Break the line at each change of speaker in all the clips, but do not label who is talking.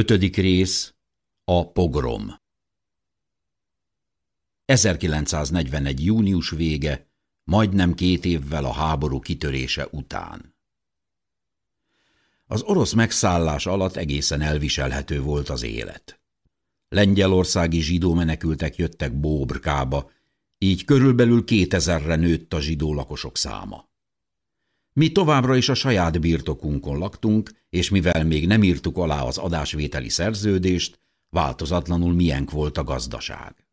Ötödik rész A pogrom 1941. június vége, majdnem két évvel a háború kitörése után. Az orosz megszállás alatt egészen elviselhető volt az élet. Lengyelországi zsidó menekültek jöttek Bóbrkába, így körülbelül kétezerre nőtt a zsidó lakosok száma. Mi továbbra is a saját birtokunkon laktunk, és mivel még nem írtuk alá az adásvételi szerződést, változatlanul miénk volt a gazdaság.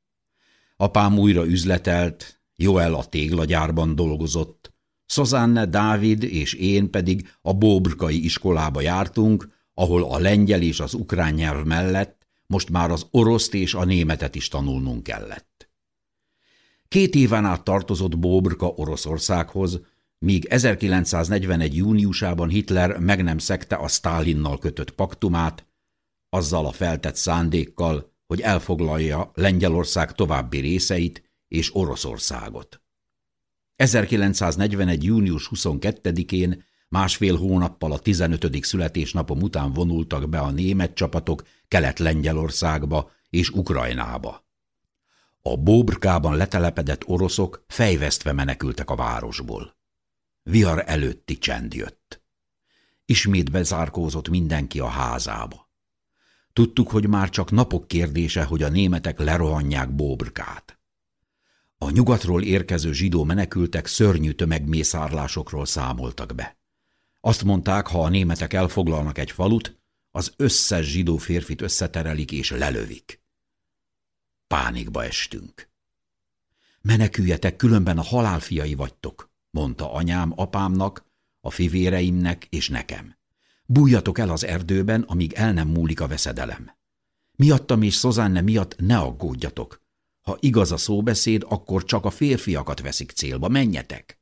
Apám újra üzletelt, Joel a téglagyárban dolgozott, Szozánne, Dávid és én pedig a Bóbrkai iskolába jártunk, ahol a lengyel és az ukrán nyelv mellett most már az oroszt és a németet is tanulnunk kellett. Két éven át tartozott Bóbrka Oroszországhoz, míg 1941. júniusában Hitler meg nem szegte a Stálinnal kötött paktumát, azzal a feltett szándékkal, hogy elfoglalja Lengyelország további részeit és Oroszországot. 1941. június 22-én, másfél hónappal a 15. születésnapom után vonultak be a német csapatok Kelet-Lengyelországba és Ukrajnába. A Bóbrkában letelepedett oroszok fejvesztve menekültek a városból. Vihar előtti csend jött. Ismét bezárkózott mindenki a házába. Tudtuk, hogy már csak napok kérdése, hogy a németek lerohanják Bóbrkát. A nyugatról érkező zsidó menekültek szörnyű tömegmészárlásokról számoltak be. Azt mondták, ha a németek elfoglalnak egy falut, az összes zsidó férfit összeterelik és lelövik. Pánikba estünk. Meneküljetek, különben a halálfiai vagytok, mondta anyám apámnak, a fivéreimnek és nekem. Bújjatok el az erdőben, amíg el nem múlik a veszedelem. Miattam és Szozánne miatt ne aggódjatok. Ha igaz a szóbeszéd, akkor csak a férfiakat veszik célba, menjetek.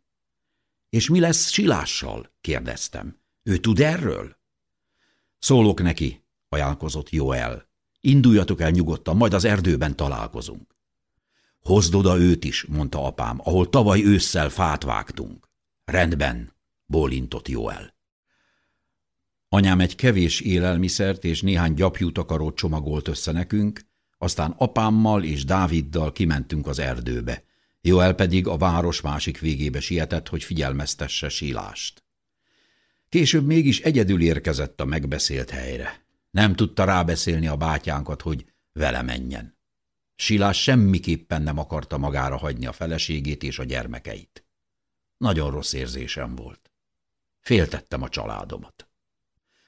És mi lesz Silással? kérdeztem. Ő tud erről? Szólok neki, ajánlkozott Joel. Induljatok el nyugodtan, majd az erdőben találkozunk. Hozd oda őt is, mondta apám, ahol tavaly ősszel fát vágtunk. Rendben, bólintott Joel. Anyám egy kevés élelmiszert és néhány gyapjútakarót csomagolt össze nekünk, aztán apámmal és Dáviddal kimentünk az erdőbe. Joel pedig a város másik végébe sietett, hogy figyelmeztesse sílást. Később mégis egyedül érkezett a megbeszélt helyre. Nem tudta rábeszélni a bátyánkat, hogy vele menjen. Silás semmiképpen nem akarta magára hagyni a feleségét és a gyermekeit. Nagyon rossz érzésem volt. Féltettem a családomat.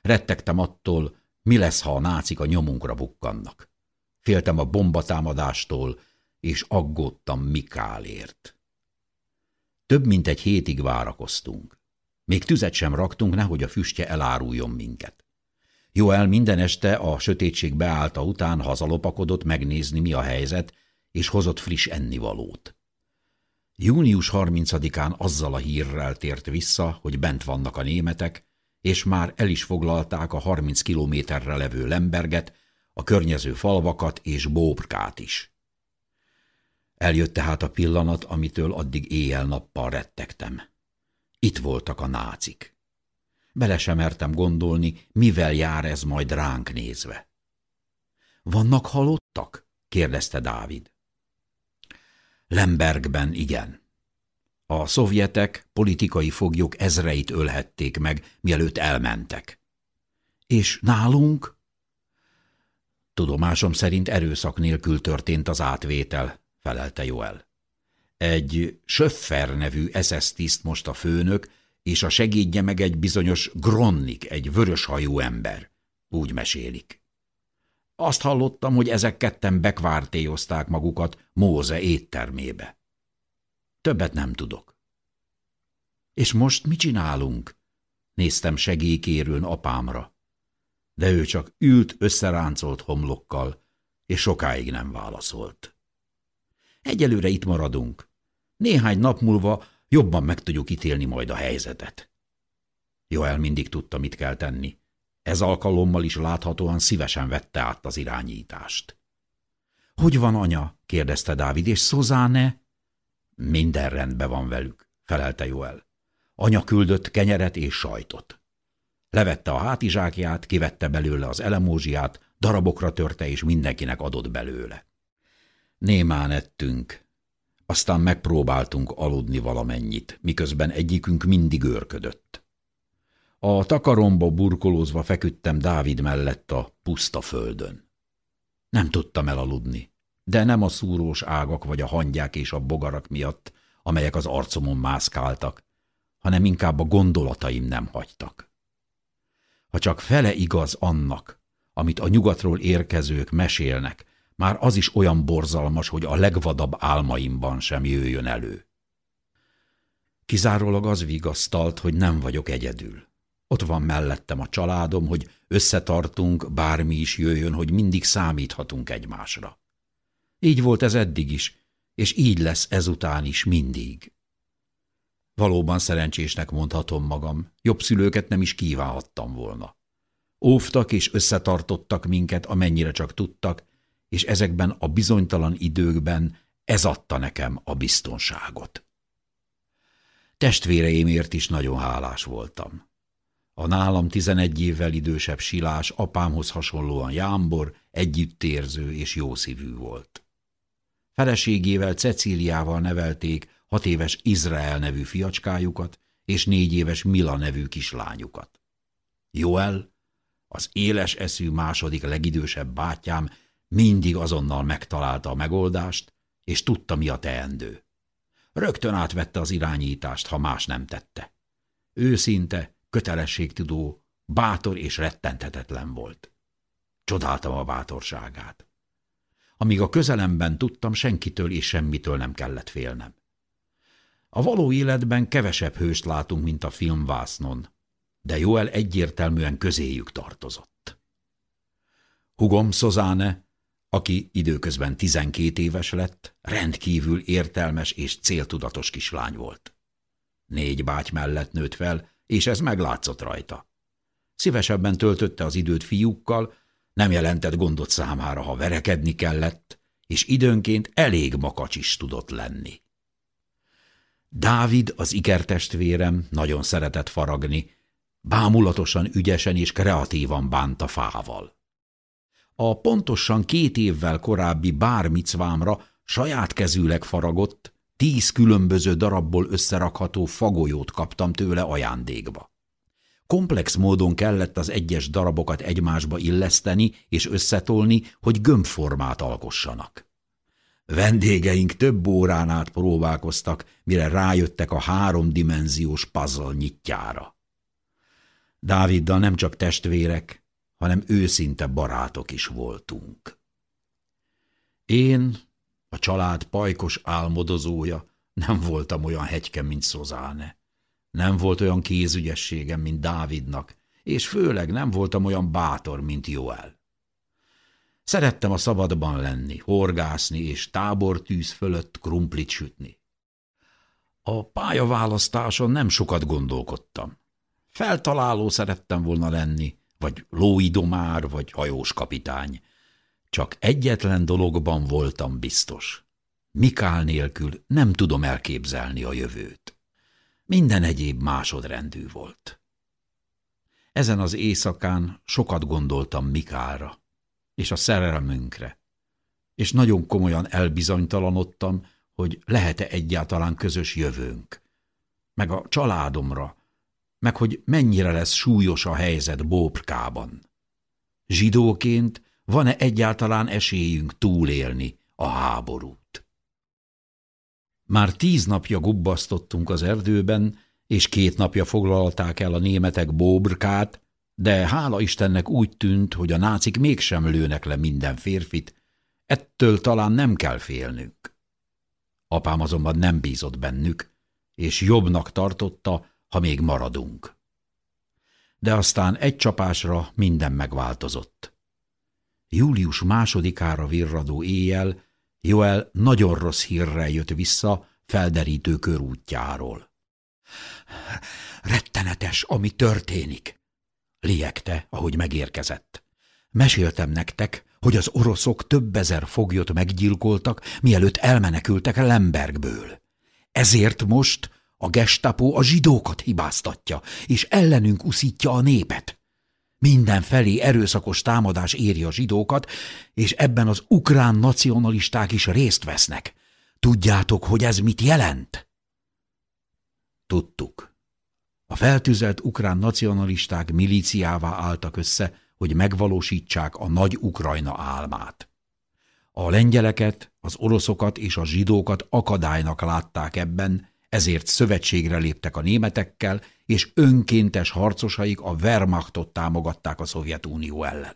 Rettegtem attól, mi lesz, ha a nácik a nyomunkra bukkannak. Féltem a bombatámadástól, és aggódtam Mikálért. Több mint egy hétig várakoztunk. Még tüzet sem raktunk, nehogy a füstje eláruljon minket. Joel minden este a sötétség beállta után hazalopakodott megnézni, mi a helyzet, és hozott friss ennivalót. Június 30-án azzal a hírrel tért vissza, hogy bent vannak a németek, és már el is foglalták a 30 kilométerre levő Lemberget, a környező falvakat és Bóbrkát is. Eljött tehát a pillanat, amitől addig éjjel-nappal rettegtem. Itt voltak a nácik. Bele sem mertem gondolni, mivel jár ez majd ránk nézve. Vannak halottak? kérdezte Dávid. Lembergben igen. A szovjetek politikai foglyok ezreit ölhették meg, mielőtt elmentek. És nálunk? Tudomásom szerint erőszak nélkül történt az átvétel, felelte Joel. Egy Söffer nevű SS tiszt most a főnök, és a segédje meg egy bizonyos Gronnik, egy vöröshajú ember. Úgy mesélik. Azt hallottam, hogy ezek ketten bekvártéozták magukat Móze éttermébe. Többet nem tudok. És most mit csinálunk? Néztem segélykérőn apámra. De ő csak ült összeráncolt homlokkal, és sokáig nem válaszolt. Egyelőre itt maradunk. Néhány nap múlva Jobban meg tudjuk ítélni majd a helyzetet. Joel mindig tudta, mit kell tenni. Ez alkalommal is láthatóan szívesen vette át az irányítást. – Hogy van, anya? – kérdezte Dávid, – és Szozáne? – Minden rendben van velük – felelte Joel. Anya küldött kenyeret és sajtot. Levette a hátizsákját, kivette belőle az elemózsiát, darabokra törte, és mindenkinek adott belőle. Némán ettünk, aztán megpróbáltunk aludni valamennyit, miközben egyikünk mindig őrködött. A takaromba burkolózva feküdtem Dávid mellett a puszta földön. Nem tudtam elaludni, de nem a szúrós ágak vagy a hangyák és a bogarak miatt, amelyek az arcomon mászkáltak, hanem inkább a gondolataim nem hagytak. Ha csak fele igaz annak, amit a nyugatról érkezők mesélnek, már az is olyan borzalmas, hogy a legvadabb álmaimban sem jöjjön elő. Kizárólag az vigasztalt, hogy nem vagyok egyedül. Ott van mellettem a családom, hogy összetartunk, bármi is jöjjön, hogy mindig számíthatunk egymásra. Így volt ez eddig is, és így lesz ezután is mindig. Valóban szerencsésnek mondhatom magam, jobb szülőket nem is kívánhattam volna. Óvtak és összetartottak minket, amennyire csak tudtak, és ezekben a bizonytalan időkben ez adta nekem a biztonságot. Testvéreimért is nagyon hálás voltam. A nálam tizenegy évvel idősebb silás apámhoz hasonlóan jámbor, együttérző és jószívű volt. Feleségével Cecíliával nevelték hat éves Izrael nevű fiacskájukat és négy éves Mila nevű kislányukat. Joel, az éles eszű második legidősebb bátyám mindig azonnal megtalálta a megoldást, és tudta, mi a teendő. Rögtön átvette az irányítást, ha más nem tette. Őszinte, kötelességtudó, bátor és rettenthetetlen volt. Csodáltam a bátorságát. Amíg a közelemben tudtam, senkitől és semmitől nem kellett félnem. A való életben kevesebb hőst látunk, mint a filmvásznon, de Joel egyértelműen közéjük tartozott. Hugom Szozáne aki időközben tizenkét éves lett, rendkívül értelmes és céltudatos kislány volt. Négy báty mellett nőtt fel, és ez meglátszott rajta. Szívesebben töltötte az időt fiúkkal, nem jelentett gondot számára, ha verekedni kellett, és időnként elég makacs is tudott lenni. Dávid, az ikertestvérem, nagyon szeretett faragni, bámulatosan, ügyesen és kreatívan bánta fával. A pontosan két évvel korábbi bármicvámra saját kezűleg faragott, tíz különböző darabból összerakható fagolyót kaptam tőle ajándékba. Komplex módon kellett az egyes darabokat egymásba illeszteni és összetolni, hogy gömbformát alkossanak. Vendégeink több órán át próbálkoztak, mire rájöttek a háromdimenziós puzzle nyitjára. Dáviddal nem csak testvérek, hanem őszinte barátok is voltunk. Én, a család pajkos álmodozója, nem voltam olyan hegyken, mint Szozáne. Nem volt olyan kézügyességem, mint Dávidnak, és főleg nem voltam olyan bátor, mint Joel. Szerettem a szabadban lenni, horgászni és tábortűz fölött krumplit sütni. A pályaválasztáson nem sokat gondolkodtam. Feltaláló szerettem volna lenni, vagy lóidomár, vagy hajós kapitány. Csak egyetlen dologban voltam biztos. Mikál nélkül nem tudom elképzelni a jövőt. Minden egyéb másodrendű volt. Ezen az éjszakán sokat gondoltam Mikálra, és a szerelmünkre, és nagyon komolyan elbizonytalanodtam, hogy lehet-e egyáltalán közös jövőnk, meg a családomra, meg hogy mennyire lesz súlyos a helyzet Bóprkában. Zsidóként van-e egyáltalán esélyünk túlélni a háborút? Már tíz napja gubbasztottunk az erdőben, és két napja foglalták el a németek Bóbrkát, de hála Istennek úgy tűnt, hogy a nácik mégsem lőnek le minden férfit, ettől talán nem kell félnünk. Apám azonban nem bízott bennük, és jobbnak tartotta, ha még maradunk. De aztán egy csapásra minden megváltozott. Július másodikára virradó éjjel Joel nagyon rossz hírrel jött vissza felderítő körútjáról. Rettenetes, ami történik, liegte, ahogy megérkezett. Meséltem nektek, hogy az oroszok több ezer foglyot meggyilkoltak, mielőtt elmenekültek Lembergből. Ezért most a gestapo a zsidókat hibáztatja, és ellenünk uszítja a népet. Mindenfelé erőszakos támadás éri a zsidókat, és ebben az ukrán nacionalisták is részt vesznek. Tudjátok, hogy ez mit jelent? Tudtuk. A feltűzelt ukrán nacionalisták milíciává álltak össze, hogy megvalósítsák a nagy Ukrajna álmát. A lengyeleket, az oroszokat és a zsidókat akadálynak látták ebben, ezért szövetségre léptek a németekkel, és önkéntes harcosaik a Wehrmachtot támogatták a Szovjetunió ellen.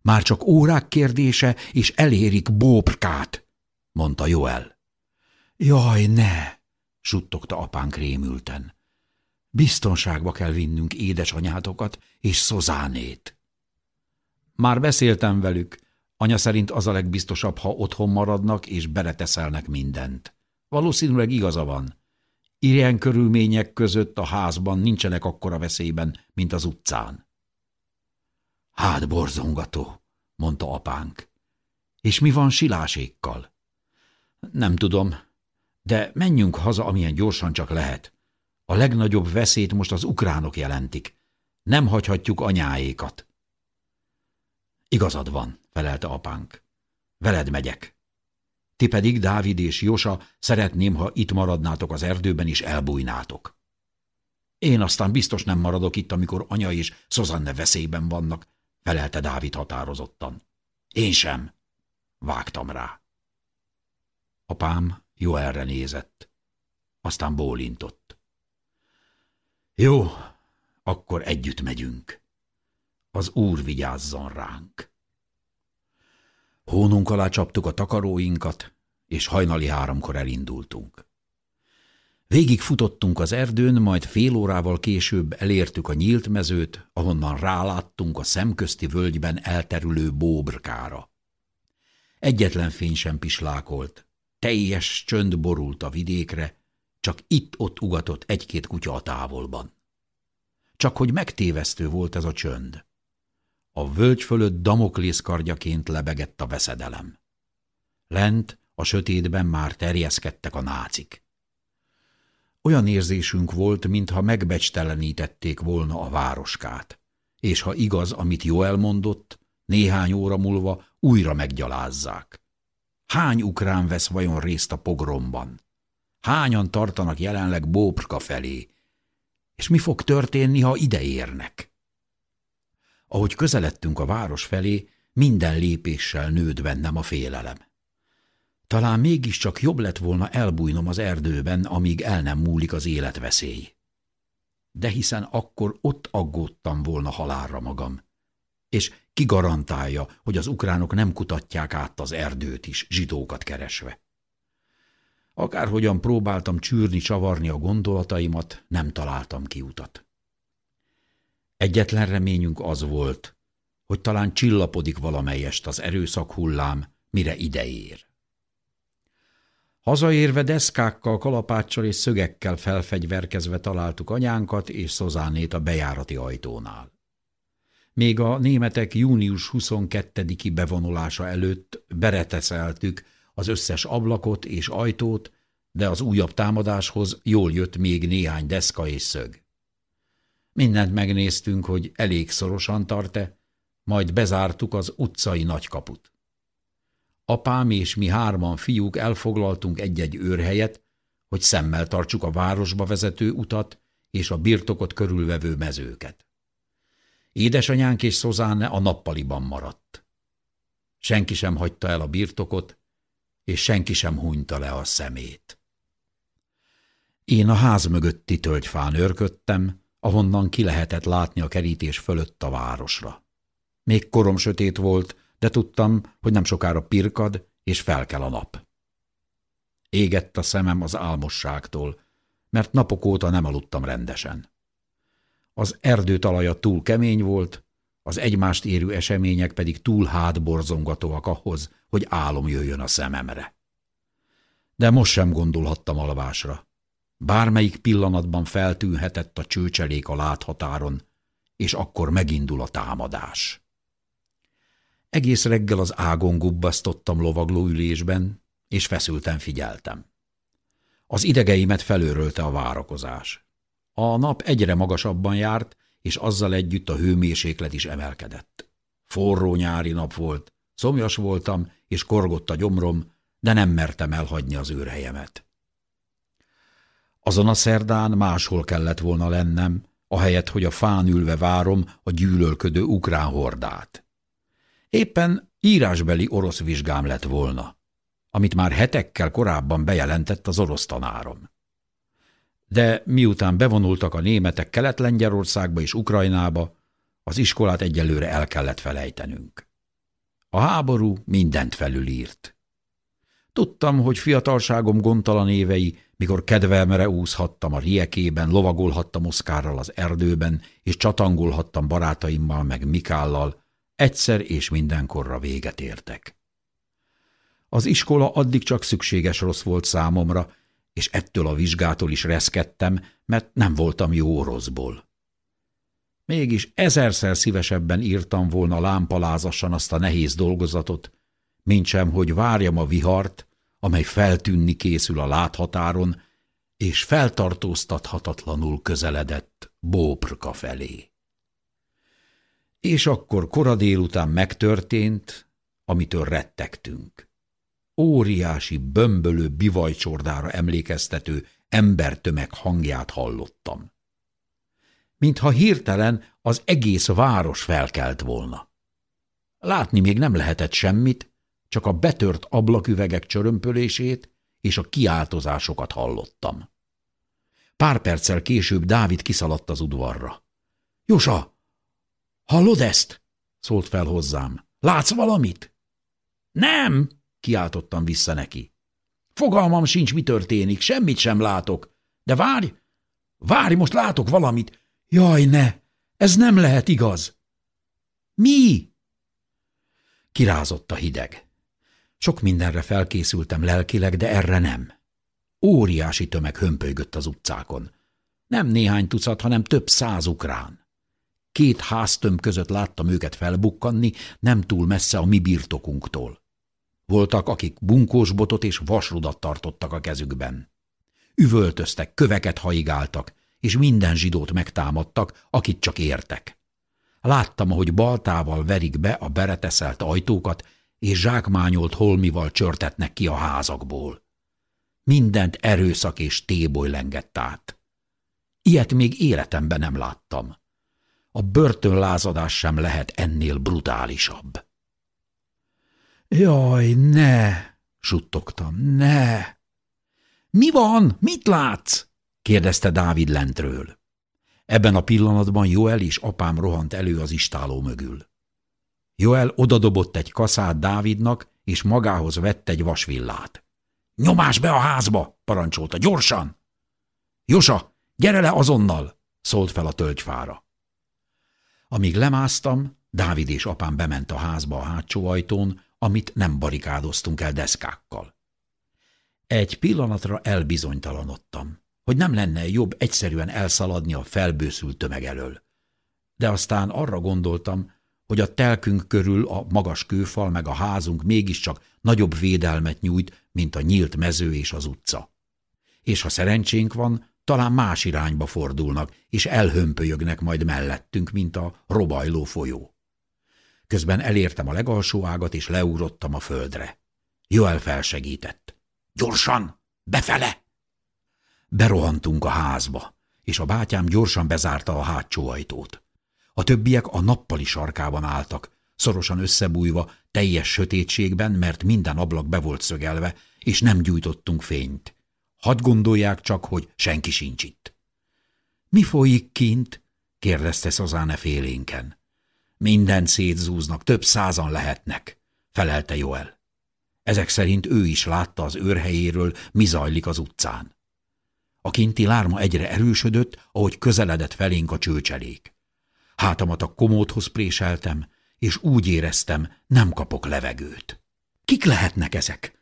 Már csak órák kérdése, és elérik Bóbrkát, mondta Joel. Jaj, ne, suttogta apánk rémülten. Biztonságba kell vinnünk édesanyátokat és Szozánét. Már beszéltem velük, anya szerint az a legbiztosabb, ha otthon maradnak és bereteszelnek mindent. Valószínűleg igaza van. Ilyen körülmények között a házban nincsenek akkora veszélyben, mint az utcán. Hát borzongató, mondta apánk. És mi van silásékkal? Nem tudom, de menjünk haza, amilyen gyorsan csak lehet. A legnagyobb veszélyt most az ukránok jelentik. Nem hagyhatjuk anyáékat. Igazad van, felelte apánk. Veled megyek. Ti pedig, Dávid és Josa, szeretném, ha itt maradnátok az erdőben és elbújnátok. Én aztán biztos nem maradok itt, amikor anya és Szozanne veszélyben vannak, felelte Dávid határozottan. Én sem. Vágtam rá. Apám jó erre nézett. Aztán bólintott. Jó, akkor együtt megyünk. Az úr vigyázzon ránk. Hónunk alá csaptuk a takaróinkat, és hajnali háromkor elindultunk. Végig futottunk az erdőn, majd fél órával később elértük a nyílt mezőt, ahonnan ráláttunk a szemközti völgyben elterülő bóbrkára. Egyetlen fény sem pislákolt, teljes csönd borult a vidékre, csak itt-ott ugatott egy-két kutya a távolban. Csak hogy megtévesztő volt ez a csönd. A völgy fölött Damoklész kardjaként lebegett a veszedelem. Lent, a sötétben már terjeszkedtek a nácik. Olyan érzésünk volt, mintha megbecstelenítették volna a városkát, és ha igaz, amit jó elmondott, néhány óra múlva újra meggyalázzák. Hány ukrán vesz vajon részt a pogromban? Hányan tartanak jelenleg Bóprka felé? És mi fog történni, ha ide érnek? Ahogy közeledtünk a város felé, minden lépéssel nőtt bennem a félelem. Talán mégiscsak jobb lett volna elbújnom az erdőben, amíg el nem múlik az életveszély. De hiszen akkor ott aggódtam volna halálra magam. És ki garantálja, hogy az ukránok nem kutatják át az erdőt is, zsidókat keresve? Akárhogyan próbáltam csűrni, csavarni a gondolataimat, nem találtam kiutat. Egyetlen reményünk az volt, hogy talán csillapodik valamelyest az erőszak hullám, mire ideér. Hazaérve deszkákkal, kalapáccsal és szögekkel felfegyverkezve találtuk anyánkat és Szozánét a bejárati ajtónál. Még a németek június 22-i bevonulása előtt bereteszeltük az összes ablakot és ajtót, de az újabb támadáshoz jól jött még néhány deszka és szög. Mindent megnéztünk, hogy elég szorosan tart-e, majd bezártuk az utcai nagykaput. Apám és mi hárman fiúk elfoglaltunk egy-egy őrhelyet, hogy szemmel tartsuk a városba vezető utat és a birtokot körülvevő mezőket. Édesanyánk és Szozáne a nappaliban maradt. Senki sem hagyta el a birtokot, és senki sem hunyta le a szemét. Én a ház mögötti tölgyfán örködtem, ahonnan ki lehetett látni a kerítés fölött a városra. Még korom sötét volt, de tudtam, hogy nem sokára pirkad, és fel kell a nap. Égett a szemem az álmosságtól, mert napok óta nem aludtam rendesen. Az erdő talaja túl kemény volt, az egymást érő események pedig túl hátborzongatóak ahhoz, hogy álom jöjjön a szememre. De most sem gondolhattam alvásra. Bármelyik pillanatban feltűnhetett a csőcselék a láthatáron, és akkor megindul a támadás. Egész reggel az ágon gubbasztottam lovagló ülésben, és feszülten figyeltem. Az idegeimet felőrölte a várakozás. A nap egyre magasabban járt, és azzal együtt a hőmérséklet is emelkedett. Forró nyári nap volt, szomjas voltam, és korgott a gyomrom, de nem mertem elhagyni az őrhelyemet. Azon a szerdán máshol kellett volna lennem, ahelyett, hogy a fán ülve várom a gyűlölködő ukrán hordát. Éppen írásbeli orosz vizsgám lett volna, amit már hetekkel korábban bejelentett az orosz tanárom. De miután bevonultak a németek Kelet-Lengyelországba és Ukrajnába, az iskolát egyelőre el kellett felejtenünk. A háború mindent felülírt. Tudtam, hogy fiatalságom gondtalan évei, mikor kedvelmere úszhattam a riekében, lovagolhattam Oszkárral az erdőben, és csatangolhattam barátaimmal meg Mikállal, egyszer és mindenkorra véget értek. Az iskola addig csak szükséges rossz volt számomra, és ettől a vizsgától is reszkedtem, mert nem voltam jó oroszból. Mégis ezerszer szívesebben írtam volna lámpalázasan azt a nehéz dolgozatot, mintsem, hogy várjam a vihart, amely feltűnni készül a láthatáron, és feltartóztathatatlanul közeledett Bóprka felé. És akkor kora délután megtörtént, amitől rettegtünk. Óriási, bömbölő bivajcsordára emlékeztető embertömeg hangját hallottam. Mintha hirtelen az egész város felkelt volna. Látni még nem lehetett semmit, csak a betört ablaküvegek csörömpölését és a kiáltozásokat hallottam. Pár perccel később Dávid kiszaladt az udvarra. – Josa, hallod ezt? – szólt fel hozzám. – Látsz valamit? – Nem! – kiáltottam vissza neki. – Fogalmam sincs, mi történik, semmit sem látok. De várj, várj, most látok valamit. Jaj, ne, ez nem lehet igaz. – Mi? Kirázott a hideg. Sok mindenre felkészültem lelkileg, de erre nem. Óriási tömeg hömpölygött az utcákon. Nem néhány tucat, hanem több száz ukrán. Két háztöm között láttam őket felbukkanni, nem túl messze a mi birtokunktól. Voltak, akik bunkósbotot és vasrudat tartottak a kezükben. Üvöltöztek, köveket haigáltak, és minden zsidót megtámadtak, akit csak értek. Láttam, ahogy baltával verik be a bereteszelt ajtókat, és zsákmányolt holmival csörtetnek ki a házakból. Mindent erőszak és téboly lengett át. Ilyet még életemben nem láttam. A börtönlázadás sem lehet ennél brutálisabb. Jaj, ne! suttogtam, ne! Mi van? Mit látsz? kérdezte Dávid lentről. Ebben a pillanatban Joel és apám rohant elő az istáló mögül. Joel odadobott egy kaszát Dávidnak, és magához vett egy vasvillát. – Nyomás be a házba! – parancsolta. – Gyorsan! – Josa, gyere le azonnal! – szólt fel a tölgyfára. Amíg lemásztam, Dávid és apám bement a házba a hátsó ajtón, amit nem barikádoztunk el deszkákkal. Egy pillanatra elbizonytalanodtam, hogy nem lenne jobb egyszerűen elszaladni a felbőszült tömeg elől. De aztán arra gondoltam, hogy a telkünk körül a magas kőfal meg a házunk mégiscsak nagyobb védelmet nyújt, mint a nyílt mező és az utca. És ha szerencsénk van, talán más irányba fordulnak, és elhömpölyögnek majd mellettünk, mint a robajló folyó. Közben elértem a legalsó ágat, és leugrottam a földre. Joel felsegített. Gyorsan! Befele! Berohantunk a házba, és a bátyám gyorsan bezárta a hátsó ajtót. A többiek a nappali sarkában álltak, szorosan összebújva, teljes sötétségben, mert minden ablak be volt szögelve, és nem gyújtottunk fényt. Hadd gondolják csak, hogy senki sincs itt. – Mi folyik kint? – kérdezte Szazáne félénken. – Minden szétzúznak, több százan lehetnek – felelte Joel. Ezek szerint ő is látta az őrhelyéről, mi zajlik az utcán. A kinti lárma egyre erősödött, ahogy közeledett felénk a csőcselék. Hátamat a komódhoz préseltem, és úgy éreztem, nem kapok levegőt. Kik lehetnek ezek?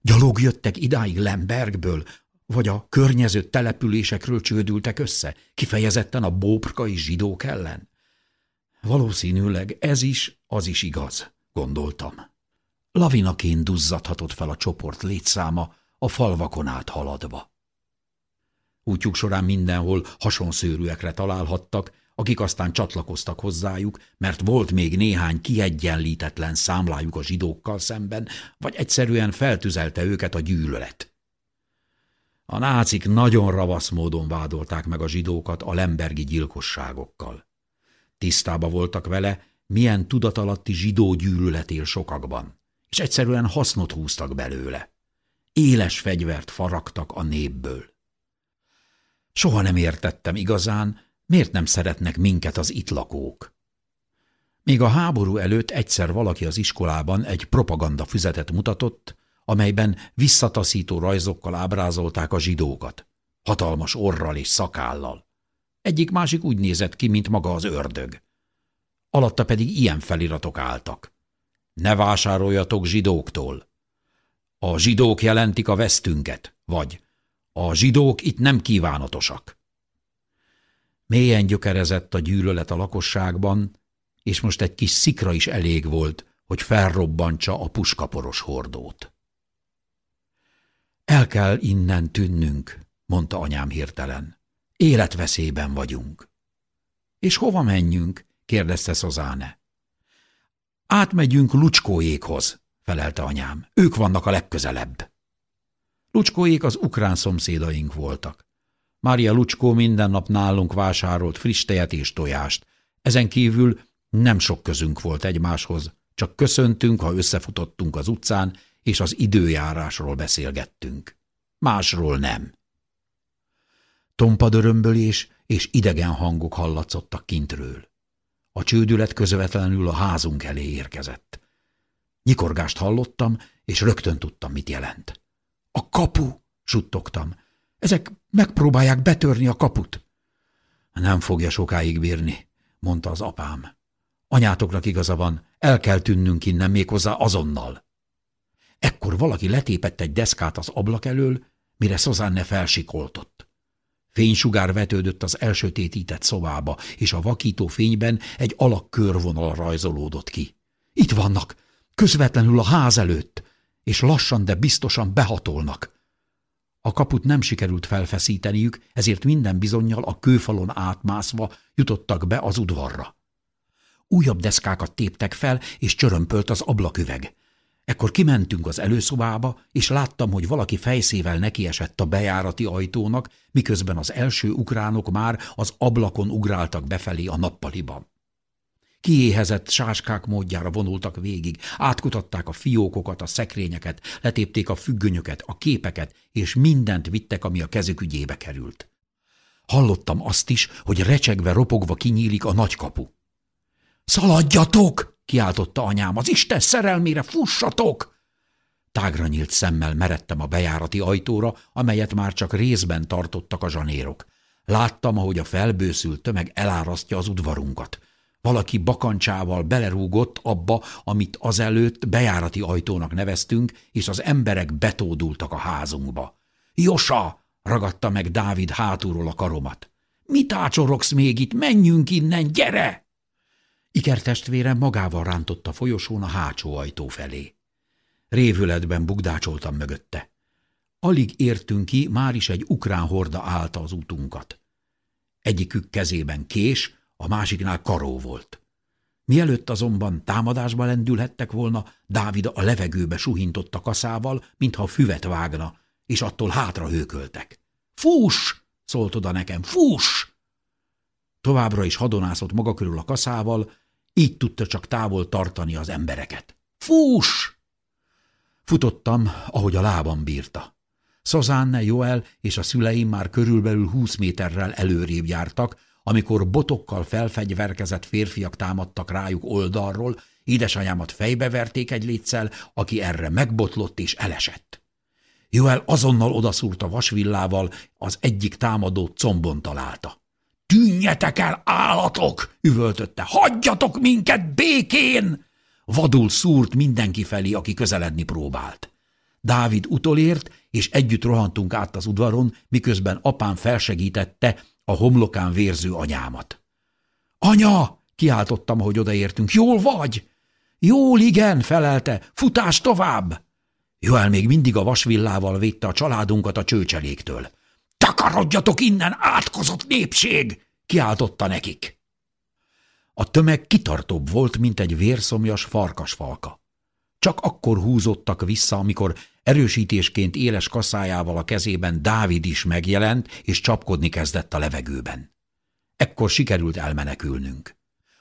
Gyalog jöttek idáig Lembergből, vagy a környező településekről csődültek össze, kifejezetten a bóprkai zsidók ellen? Valószínűleg ez is, az is igaz, gondoltam. Lavinaként duzzadhatott fel a csoport létszáma a falvakon át haladva. Útjuk során mindenhol hasonszőrűekre találhattak, akik aztán csatlakoztak hozzájuk, mert volt még néhány kiegyenlítetlen számlájuk a zsidókkal szemben, vagy egyszerűen feltüzelte őket a gyűlölet. A nácik nagyon ravasz módon vádolták meg a zsidókat a lembergi gyilkosságokkal. Tisztába voltak vele, milyen tudatalatti zsidó gyűlölet él sokakban, és egyszerűen hasznot húztak belőle. Éles fegyvert faragtak a népből. Soha nem értettem igazán, miért nem szeretnek minket az itt lakók. Még a háború előtt egyszer valaki az iskolában egy propaganda füzetet mutatott, amelyben visszataszító rajzokkal ábrázolták a zsidókat, hatalmas orral és szakállal. Egyik-másik úgy nézett ki, mint maga az ördög. Alatta pedig ilyen feliratok álltak. Ne vásároljatok zsidóktól. A zsidók jelentik a vesztünket, vagy a zsidók itt nem kívánatosak. Mélyen gyökerezett a gyűlölet a lakosságban, és most egy kis szikra is elég volt, hogy felrobbantsa a puskaporos hordót. El kell innen tűnnünk, mondta anyám hirtelen. Életveszélyben vagyunk. És hova menjünk? kérdezte Szozáne. Átmegyünk Lucskóékhoz, felelte anyám. Ők vannak a legközelebb. Lucskóék az ukrán szomszédaink voltak. Mária Lucskó minden nap nálunk vásárolt friss tejet és tojást. Ezen kívül nem sok közünk volt egymáshoz, csak köszöntünk, ha összefutottunk az utcán, és az időjárásról beszélgettünk. Másról nem. Tompadörömbölés és idegen hangok hallatszottak kintről. A csődület közvetlenül a házunk elé érkezett. Nyikorgást hallottam, és rögtön tudtam, mit jelent. A kapu, suttogtam. Ezek megpróbálják betörni a kaput. Nem fogja sokáig bírni, mondta az apám. Anyátoknak igaza van, el kell tűnnünk innen méghozzá azonnal. Ekkor valaki letépett egy deszkát az ablak elől, mire Szozánne felsikoltott. Fénysugár vetődött az elsötétített szobába, és a vakító fényben egy alak körvonal rajzolódott ki. Itt vannak, közvetlenül a ház előtt, és lassan, de biztosan behatolnak. A kaput nem sikerült felfeszíteniük, ezért minden bizonyal a kőfalon átmászva jutottak be az udvarra. Újabb deszkákat téptek fel, és csörömpölt az ablaküveg. Ekkor kimentünk az előszobába, és láttam, hogy valaki fejszével nekiesett a bejárati ajtónak, miközben az első ukránok már az ablakon ugráltak befelé a nappaliban. Kiéhezett sáskák módjára vonultak végig, átkutatták a fiókokat, a szekrényeket, letépték a függönyöket, a képeket, és mindent vittek, ami a kezük ügyébe került. Hallottam azt is, hogy recsegve, ropogva kinyílik a nagykapu. – Szaladjatok! kiáltotta anyám, az Isten szerelmére fussatok! Tágra nyílt szemmel meredtem a bejárati ajtóra, amelyet már csak részben tartottak a zsanérok. Láttam, ahogy a felbőszült tömeg elárasztja az udvarunkat. Valaki bakancsával belerúgott abba, amit azelőtt bejárati ajtónak neveztünk, és az emberek betódultak a házunkba. – Josa! – ragadta meg Dávid hátulról a karomat. – Mit ácsorogsz még itt? Menjünk innen, gyere! Ikertestvérem magával rántott a folyosón a hátsó ajtó felé. Révületben bugdácsoltam mögötte. Alig értünk ki, már is egy ukrán horda állta az utunkat. Egyikük kezében kés, a másiknál karó volt. Mielőtt azonban támadásba lendülhettek volna, Dávid a levegőbe suhintott a kaszával, mintha füvet vágna, és attól hátra hőköltek. – Fúss! – szólt oda nekem. – Fúss! Továbbra is hadonászott maga körül a kaszával, így tudta csak távol tartani az embereket. Fúss! Futottam, ahogy a lábam bírta. Szozánne, Joel és a szüleim már körülbelül húsz méterrel előrébb jártak, amikor botokkal felfegyverkezett férfiak támadtak rájuk oldalról, édesanyámat fejbeverték egy létszel, aki erre megbotlott és elesett. Joel azonnal odaszúrt a vasvillával, az egyik támadót combon találta. Tűnjetek el, állatok! üvöltötte. Hagyjatok minket békén! Vadul szúrt mindenki felé, aki közeledni próbált. Dávid utolért, és együtt rohantunk át az udvaron, miközben apám felsegítette a homlokán vérző anyámat. – Anya! – kiáltottam, hogy odaértünk. – Jól vagy? – Jól, igen! – felelte. – Futás tovább! Joel még mindig a vasvillával védte a családunkat a csőcseléktől. – Takarodjatok innen, átkozott népség! kiáltotta nekik. A tömeg kitartóbb volt, mint egy vérszomjas farkasfalka. Csak akkor húzottak vissza, amikor erősítésként éles kaszájával a kezében Dávid is megjelent, és csapkodni kezdett a levegőben. Ekkor sikerült elmenekülnünk.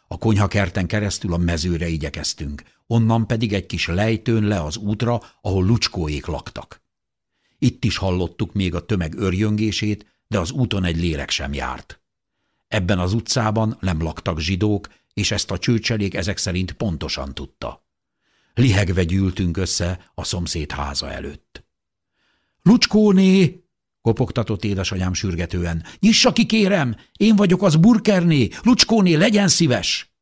A konyhakerten keresztül a mezőre igyekeztünk, onnan pedig egy kis lejtőn le az útra, ahol lucskóék laktak. Itt is hallottuk még a tömeg örjöngését, de az úton egy lélek sem járt. Ebben az utcában nem laktak zsidók, és ezt a csőcselék ezek szerint pontosan tudta. Lihegve gyűltünk össze a szomszéd háza előtt. – Lucskóné! – kopogtatott édesanyám sürgetően. – Nyissa ki, kérem! Én vagyok az burkerné! Lucskóné, legyen szíves!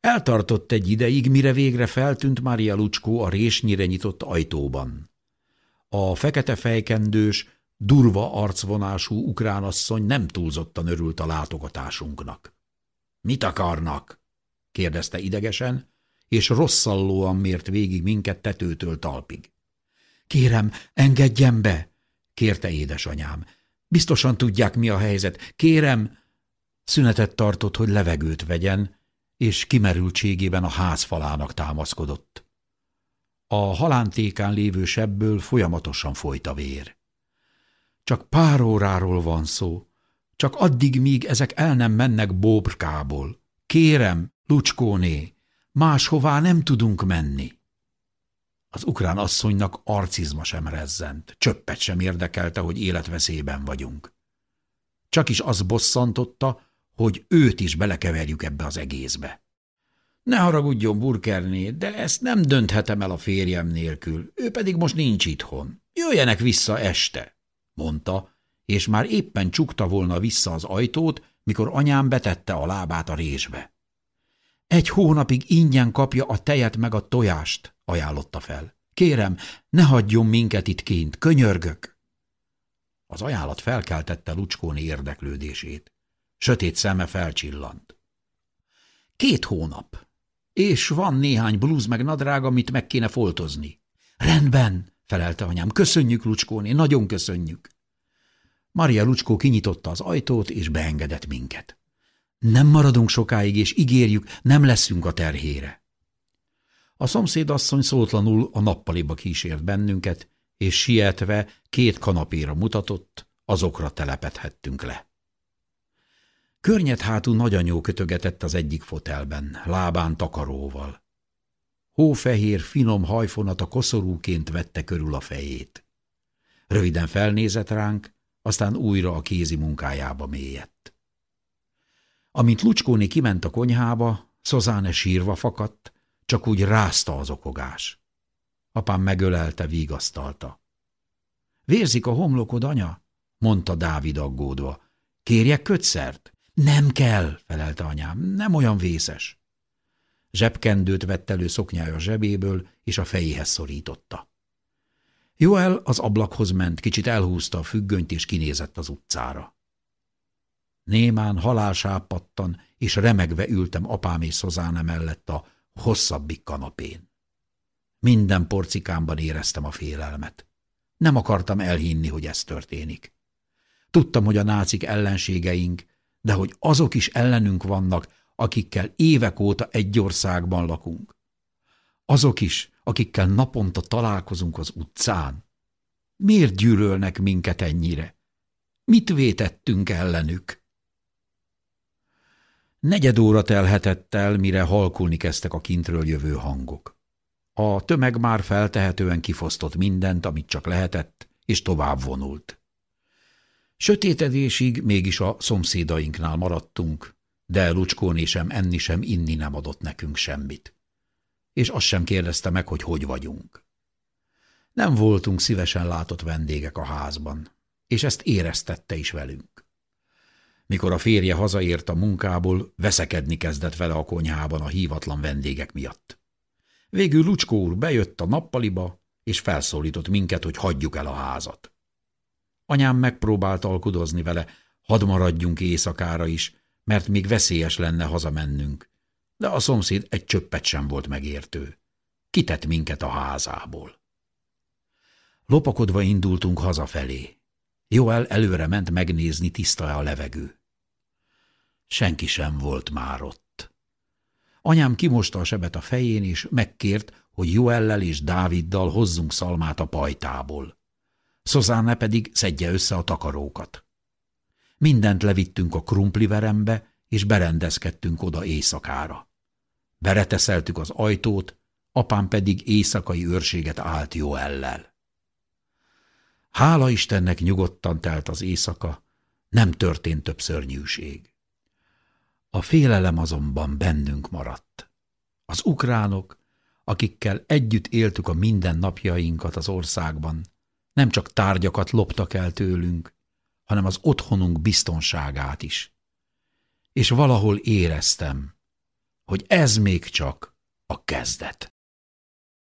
Eltartott egy ideig, mire végre feltűnt Mária Lucskó a résnyire nyitott ajtóban. A fekete fejkendős, durva arcvonású ukránasszony nem túlzottan örült a látogatásunknak. – Mit akarnak? – kérdezte idegesen, és rosszallóan mért végig minket tetőtől talpig. – Kérem, engedjen be! – kérte édesanyám. – Biztosan tudják, mi a helyzet. Kérem! Szünetet tartott, hogy levegőt vegyen, és kimerültségében a ház falának támaszkodott. A halántékán lévő sebből folyamatosan folyt a vér. Csak pár óráról van szó, csak addig, míg ezek el nem mennek bóbrkából. Kérem, Lucskóné, máshová nem tudunk menni. Az ukrán asszonynak arcizma sem rezzent, csöppet sem érdekelte, hogy életveszélyben vagyunk. Csak is az bosszantotta, hogy őt is belekeverjük ebbe az egészbe. Ne haragudjon, Burkerné, de ezt nem dönthetem el a férjem nélkül, ő pedig most nincs itthon. Jöjjenek vissza este, mondta, és már éppen csukta volna vissza az ajtót, mikor anyám betette a lábát a résbe. Egy hónapig ingyen kapja a tejet meg a tojást, ajánlotta fel. Kérem, ne hagyjon minket itt kint, könyörgök! Az ajánlat felkeltette Lucskóni érdeklődését. Sötét szeme felcsillant. Két hónap, és van néhány blúz meg nadrág, amit meg kéne foltozni. Rendben, felelte anyám, köszönjük, Lucskóné, nagyon köszönjük. Maria Lucskó kinyitotta az ajtót, és beengedett minket. Nem maradunk sokáig, és ígérjük, nem leszünk a terhére. A szomszédasszony szótlanul a nappaliba kísért bennünket, és sietve két kanapéra mutatott, azokra telepedhettünk le. Környet hátú nagyanyó kötögetett az egyik fotelben, lábán takaróval. Hófehér, finom hajfonata koszorúként vette körül a fejét. Röviden felnézett ránk, aztán újra a kézi munkájába mélyett. Amint Lucskóni kiment a konyhába, Szozáne sírva fakadt, csak úgy rázta az okogás. Apám megölelte, vigasztalta. – Vérzik a homlokod, anya? – mondta Dávid aggódva. – Kérjek kötszert? Nem kell, felelte anyám, nem olyan vészes. Zsebkendőt vett elő szoknyája zsebéből, és a fejéhez szorította. Joel az ablakhoz ment, kicsit elhúzta a függönyt, és kinézett az utcára. Némán halálsápattan, és remegve ültem apám és Szozáne mellett a hosszabbik kanapén. Minden porcikámban éreztem a félelmet. Nem akartam elhinni, hogy ez történik. Tudtam, hogy a nácik ellenségeink, de hogy azok is ellenünk vannak, akikkel évek óta egy országban lakunk. Azok is, akikkel naponta találkozunk az utcán. Miért gyűlölnek minket ennyire? Mit vétettünk ellenük? Negyed óra telhetett el, mire halkulni kezdtek a kintről jövő hangok. A tömeg már feltehetően kifosztott mindent, amit csak lehetett, és tovább vonult. Sötétedésig mégis a szomszédainknál maradtunk, de Lucskóné sem enni sem inni nem adott nekünk semmit. És azt sem kérdezte meg, hogy hogy vagyunk. Nem voltunk szívesen látott vendégek a házban, és ezt éreztette is velünk. Mikor a férje hazaért a munkából, veszekedni kezdett vele a konyhában a hívatlan vendégek miatt. Végül Lucskó úr bejött a nappaliba, és felszólított minket, hogy hagyjuk el a házat. Anyám megpróbált alkudozni vele, hadd maradjunk éjszakára is, mert még veszélyes lenne hazamennünk. De a szomszéd egy csöppet sem volt megértő. Kitett minket a házából. Lopakodva indultunk hazafelé. Joel előre ment megnézni, tiszta-e a levegő. Senki sem volt már ott. Anyám kimosta a sebet a fején, és megkért, hogy Joellel és Dáviddal hozzunk szalmát a pajtából. Szozáne pedig szedje össze a takarókat. Mindent levittünk a krumpliverembe, és berendezkedtünk oda éjszakára. Bereteszeltük az ajtót, apám pedig éjszakai őrséget állt Joellel. Hála Istennek nyugodtan telt az éjszaka, nem történt több szörnyűség. A félelem azonban bennünk maradt. Az ukránok, akikkel együtt éltük a mindennapjainkat az országban, nem csak tárgyakat loptak el tőlünk, hanem az otthonunk biztonságát is. És valahol éreztem, hogy ez még csak a kezdet.